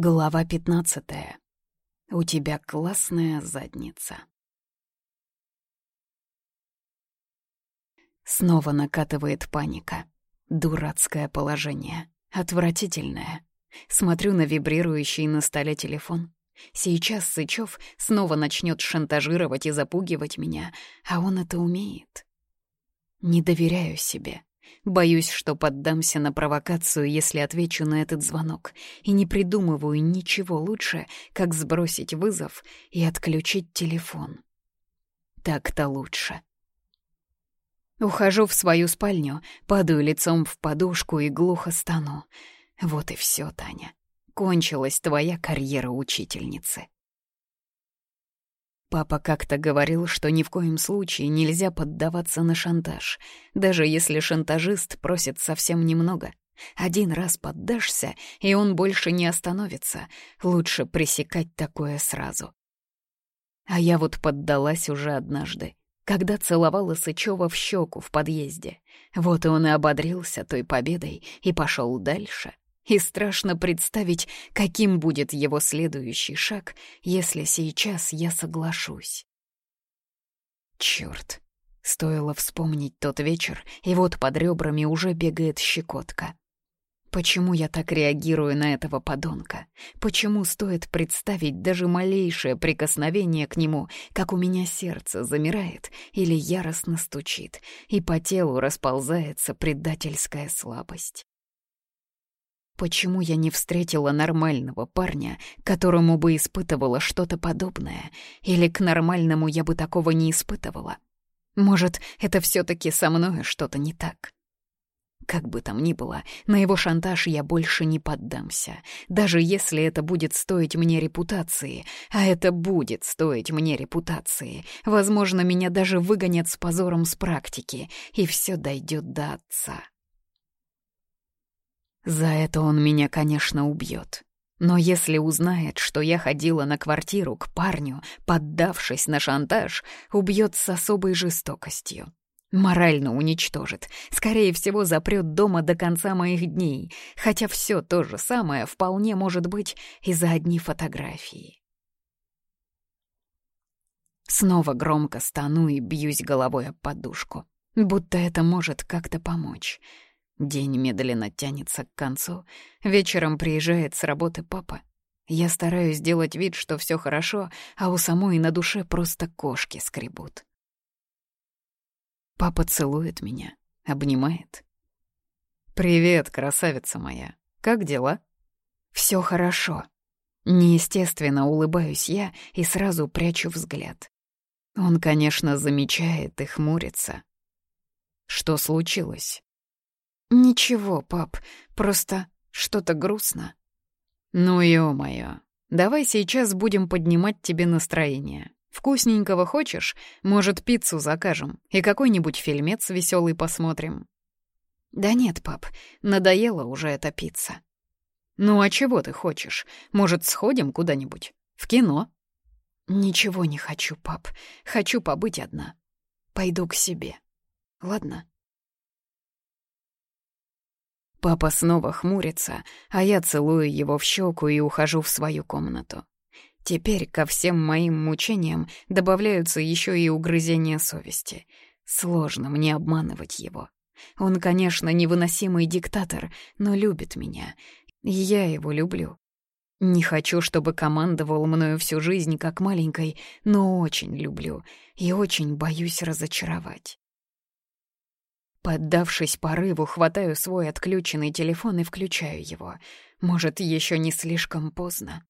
Глава пятнадцатая. У тебя классная задница. Снова накатывает паника. Дурацкое положение. Отвратительное. Смотрю на вибрирующий на столе телефон. Сейчас Сычев снова начнет шантажировать и запугивать меня, а он это умеет. Не доверяю себе. Боюсь, что поддамся на провокацию, если отвечу на этот звонок, и не придумываю ничего лучше, как сбросить вызов и отключить телефон. Так-то лучше. Ухожу в свою спальню, падаю лицом в подушку и глухо стану. Вот и все, Таня. Кончилась твоя карьера учительницы. Папа как-то говорил, что ни в коем случае нельзя поддаваться на шантаж, даже если шантажист просит совсем немного. Один раз поддашься, и он больше не остановится. Лучше пресекать такое сразу. А я вот поддалась уже однажды, когда целовала Сычева в щеку в подъезде. Вот он и ободрился той победой и пошел дальше и страшно представить, каким будет его следующий шаг, если сейчас я соглашусь. Чёрт, стоило вспомнить тот вечер, и вот под ребрами уже бегает щекотка. Почему я так реагирую на этого подонка? Почему стоит представить даже малейшее прикосновение к нему, как у меня сердце замирает или яростно стучит, и по телу расползается предательская слабость? Почему я не встретила нормального парня, которому бы испытывала что-то подобное? Или к нормальному я бы такого не испытывала? Может, это все таки со мной что-то не так? Как бы там ни было, на его шантаж я больше не поддамся, даже если это будет стоить мне репутации, а это будет стоить мне репутации. Возможно, меня даже выгонят с позором с практики, и все дойдет до отца. За это он меня, конечно, убьет. Но если узнает, что я ходила на квартиру к парню, поддавшись на шантаж, убьет с особой жестокостью. Морально уничтожит. Скорее всего, запрет дома до конца моих дней. Хотя все то же самое вполне может быть и за одни фотографии. Снова громко стану и бьюсь головой об подушку. Будто это может как-то помочь. День медленно тянется к концу. Вечером приезжает с работы папа. Я стараюсь сделать вид, что все хорошо, а у самой на душе просто кошки скребут. Папа целует меня, обнимает. «Привет, красавица моя. Как дела?» Все хорошо». Неестественно улыбаюсь я и сразу прячу взгляд. Он, конечно, замечает и хмурится. «Что случилось?» «Ничего, пап, просто что-то грустно». «Ну, ё-моё, давай сейчас будем поднимать тебе настроение. Вкусненького хочешь? Может, пиццу закажем и какой-нибудь фильмец веселый посмотрим?» «Да нет, пап, надоела уже эта пицца». «Ну а чего ты хочешь? Может, сходим куда-нибудь? В кино?» «Ничего не хочу, пап. Хочу побыть одна. Пойду к себе. Ладно?» Папа снова хмурится, а я целую его в щеку и ухожу в свою комнату. Теперь ко всем моим мучениям добавляются еще и угрызения совести. Сложно мне обманывать его. Он, конечно, невыносимый диктатор, но любит меня. Я его люблю. Не хочу, чтобы командовал мною всю жизнь как маленькой, но очень люблю и очень боюсь разочаровать. Поддавшись порыву, хватаю свой отключенный телефон и включаю его. Может, еще не слишком поздно.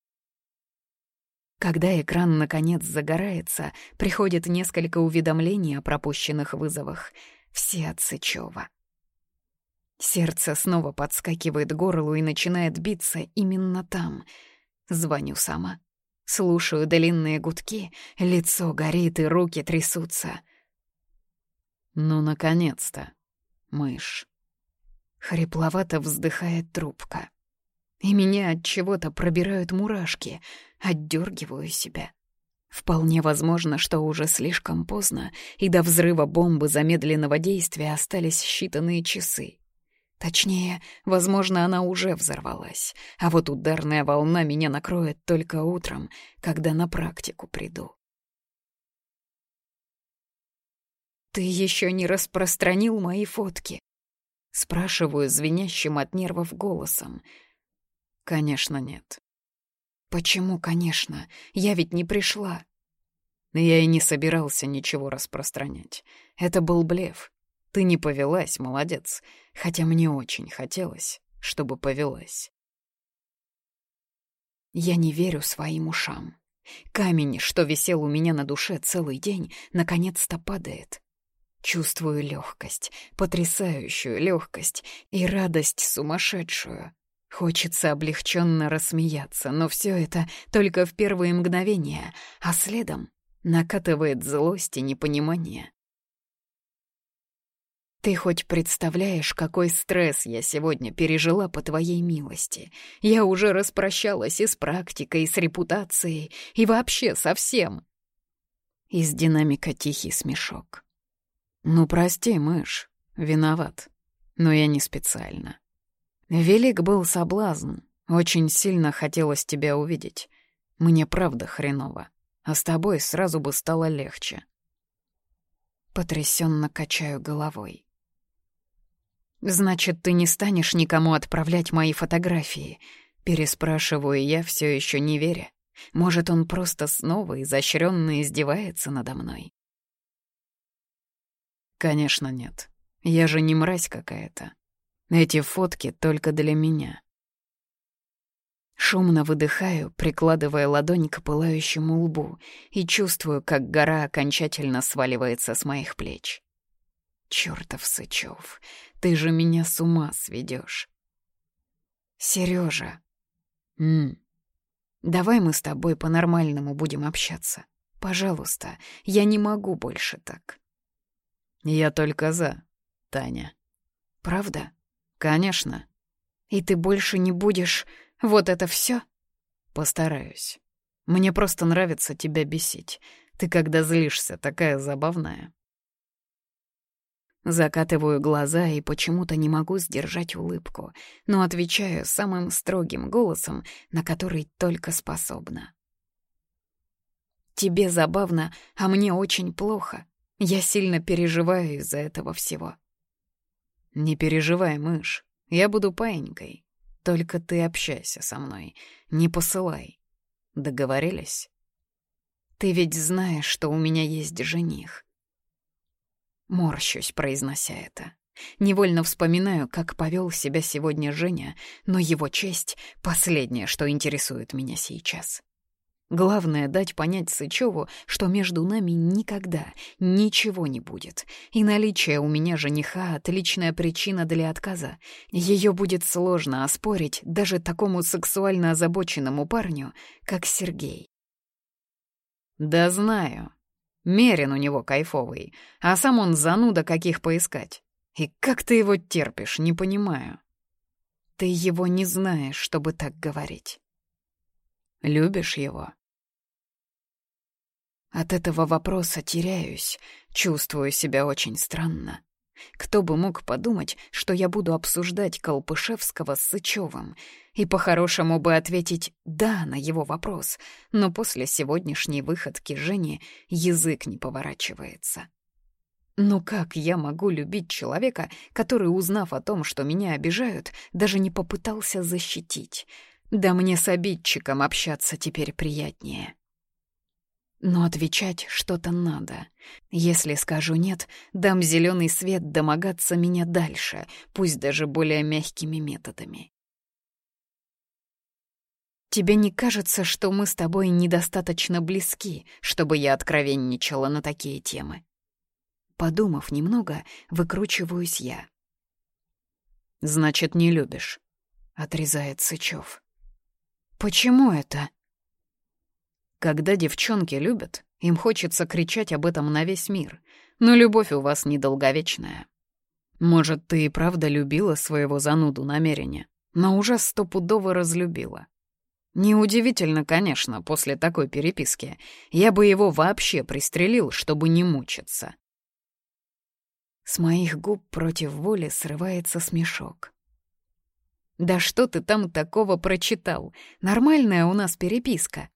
Когда экран наконец загорается, приходит несколько уведомлений о пропущенных вызовах. Все от Сычёва. Сердце снова подскакивает к горлу и начинает биться именно там. Звоню сама. Слушаю длинные гудки, лицо горит и руки трясутся. «Ну, наконец-то!» Мышь. Хрипловато вздыхает трубка. И меня от чего-то пробирают мурашки, отдергиваю себя. Вполне возможно, что уже слишком поздно, и до взрыва бомбы замедленного действия остались считанные часы. Точнее, возможно, она уже взорвалась, а вот ударная волна меня накроет только утром, когда на практику приду. «Ты еще не распространил мои фотки?» Спрашиваю звенящим от нервов голосом. «Конечно, нет». «Почему, конечно? Я ведь не пришла». Я и не собирался ничего распространять. Это был блеф. Ты не повелась, молодец. Хотя мне очень хотелось, чтобы повелась. Я не верю своим ушам. Камень, что висел у меня на душе целый день, наконец-то падает. Чувствую легкость, потрясающую легкость и радость сумасшедшую. Хочется облегченно рассмеяться, но все это только в первые мгновения, а следом накатывает злость и непонимание. Ты хоть представляешь, какой стресс я сегодня пережила по твоей милости? Я уже распрощалась и с практикой, и с репутацией, и вообще со всем. Из динамика тихий смешок. Ну, прости, мышь, виноват. Но я не специально. Велик был соблазн. Очень сильно хотелось тебя увидеть. Мне правда хреново. А с тобой сразу бы стало легче. Потрясенно качаю головой. «Значит, ты не станешь никому отправлять мои фотографии?» Переспрашиваю я, все еще не веря. Может, он просто снова изощренно издевается надо мной? Конечно, нет. Я же не мразь какая-то. Эти фотки только для меня. Шумно выдыхаю, прикладывая ладонь к пылающему лбу, и чувствую, как гора окончательно сваливается с моих плеч. Чёртов Сычев, ты же меня с ума сведёшь. Серёжа, м давай мы с тобой по-нормальному будем общаться. Пожалуйста, я не могу больше так. Я только за, Таня. Правда? Конечно. И ты больше не будешь... Вот это всё? Постараюсь. Мне просто нравится тебя бесить. Ты, когда злишься, такая забавная. Закатываю глаза и почему-то не могу сдержать улыбку, но отвечаю самым строгим голосом, на который только способна. «Тебе забавно, а мне очень плохо. Я сильно переживаю из-за этого всего». «Не переживай, мышь, я буду паинькой. Только ты общайся со мной, не посылай. Договорились?» «Ты ведь знаешь, что у меня есть жених. Морщусь, произнося это. Невольно вспоминаю, как повел себя сегодня Женя, но его честь — последнее, что интересует меня сейчас. Главное — дать понять Сычеву, что между нами никогда ничего не будет, и наличие у меня жениха — отличная причина для отказа. Ее будет сложно оспорить даже такому сексуально озабоченному парню, как Сергей. «Да знаю», Мерин у него кайфовый, а сам он зануда каких поискать. И как ты его терпишь, не понимаю. Ты его не знаешь, чтобы так говорить. Любишь его? От этого вопроса теряюсь, чувствую себя очень странно. Кто бы мог подумать, что я буду обсуждать Колпышевского с Сычевым, и по-хорошему бы ответить «да» на его вопрос, но после сегодняшней выходки Жени язык не поворачивается. Ну как я могу любить человека, который, узнав о том, что меня обижают, даже не попытался защитить? Да мне с обидчиком общаться теперь приятнее. Но отвечать что-то надо. Если скажу «нет», дам зеленый свет домогаться меня дальше, пусть даже более мягкими методами. Тебе не кажется, что мы с тобой недостаточно близки, чтобы я откровенничала на такие темы? Подумав немного, выкручиваюсь я. «Значит, не любишь», — отрезает Сычев. «Почему это?» Когда девчонки любят, им хочется кричать об этом на весь мир, но любовь у вас недолговечная. Может, ты и правда любила своего зануду намерения, но уже стопудово разлюбила. Неудивительно, конечно, после такой переписки. Я бы его вообще пристрелил, чтобы не мучиться. С моих губ против воли срывается смешок. «Да что ты там такого прочитал? Нормальная у нас переписка».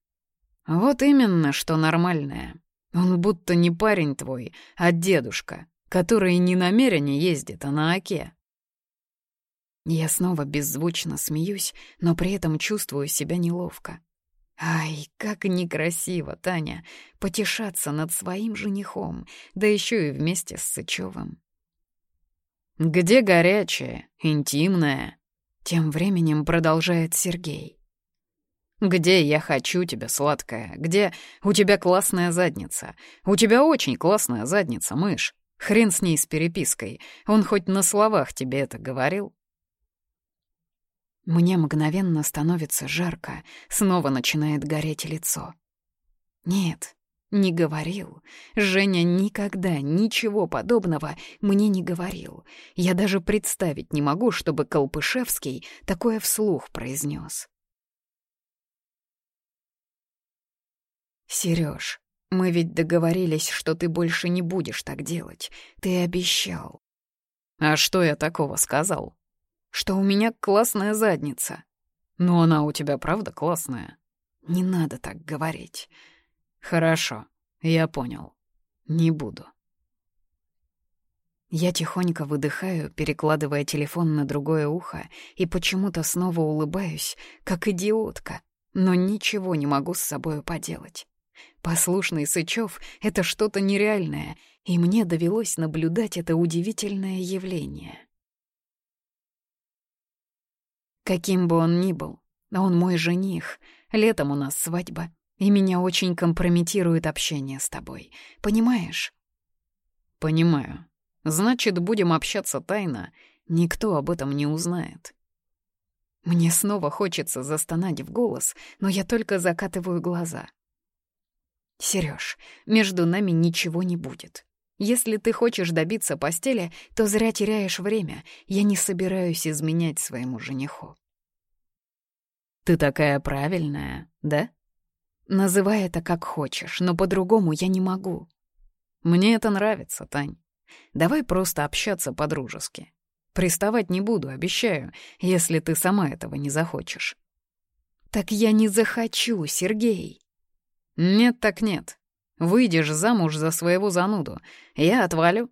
«Вот именно, что нормальная. Он будто не парень твой, а дедушка, который не намеренно ездит, а на оке». Я снова беззвучно смеюсь, но при этом чувствую себя неловко. Ай, как некрасиво, Таня, потешаться над своим женихом, да еще и вместе с Сычевым. «Где горячее, интимное?» Тем временем продолжает Сергей. «Где я хочу тебя, сладкая? Где у тебя классная задница? У тебя очень классная задница, мышь. Хрен с ней с перепиской. Он хоть на словах тебе это говорил?» Мне мгновенно становится жарко, снова начинает гореть лицо. Нет, не говорил. Женя никогда ничего подобного мне не говорил. Я даже представить не могу, чтобы Колпышевский такое вслух произнес. Сереж, мы ведь договорились, что ты больше не будешь так делать. Ты обещал. А что я такого сказал? что у меня классная задница. Но она у тебя правда классная? Не надо так говорить. Хорошо, я понял. Не буду. Я тихонько выдыхаю, перекладывая телефон на другое ухо, и почему-то снова улыбаюсь, как идиотка, но ничего не могу с собой поделать. Послушный Сычев — это что-то нереальное, и мне довелось наблюдать это удивительное явление. Каким бы он ни был, он мой жених. Летом у нас свадьба, и меня очень компрометирует общение с тобой. Понимаешь? Понимаю. Значит, будем общаться тайно. Никто об этом не узнает. Мне снова хочется застонать в голос, но я только закатываю глаза. Серёж, между нами ничего не будет. Если ты хочешь добиться постели, то зря теряешь время. Я не собираюсь изменять своему жениху. Ты такая правильная, да? Называй это как хочешь, но по-другому я не могу. Мне это нравится, Тань. Давай просто общаться по-дружески. Приставать не буду, обещаю, если ты сама этого не захочешь. Так я не захочу, Сергей. Нет так нет. Выйдешь замуж за своего зануду. Я отвалю».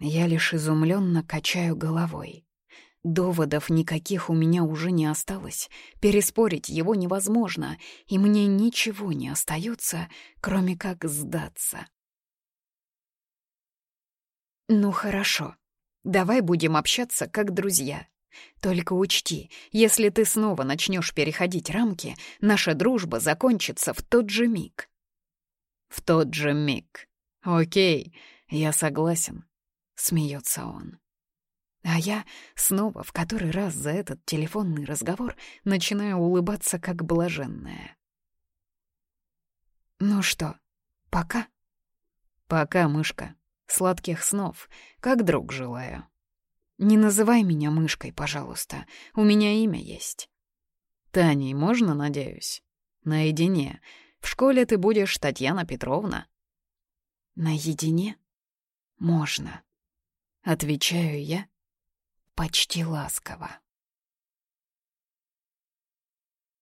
Я лишь изумленно качаю головой. Доводов никаких у меня уже не осталось, переспорить его невозможно, и мне ничего не остается, кроме как сдаться. «Ну хорошо, давай будем общаться как друзья. Только учти, если ты снова начнешь переходить рамки, наша дружба закончится в тот же миг». В тот же миг. «Окей, я согласен», — смеется он. А я снова в который раз за этот телефонный разговор начинаю улыбаться как блаженная. «Ну что, пока?» «Пока, мышка. Сладких снов. Как друг желаю». «Не называй меня мышкой, пожалуйста. У меня имя есть». «Таней можно, надеюсь?» «Наедине. В школе ты будешь Татьяна Петровна». «Наедине? Можно», — отвечаю я почти ласково.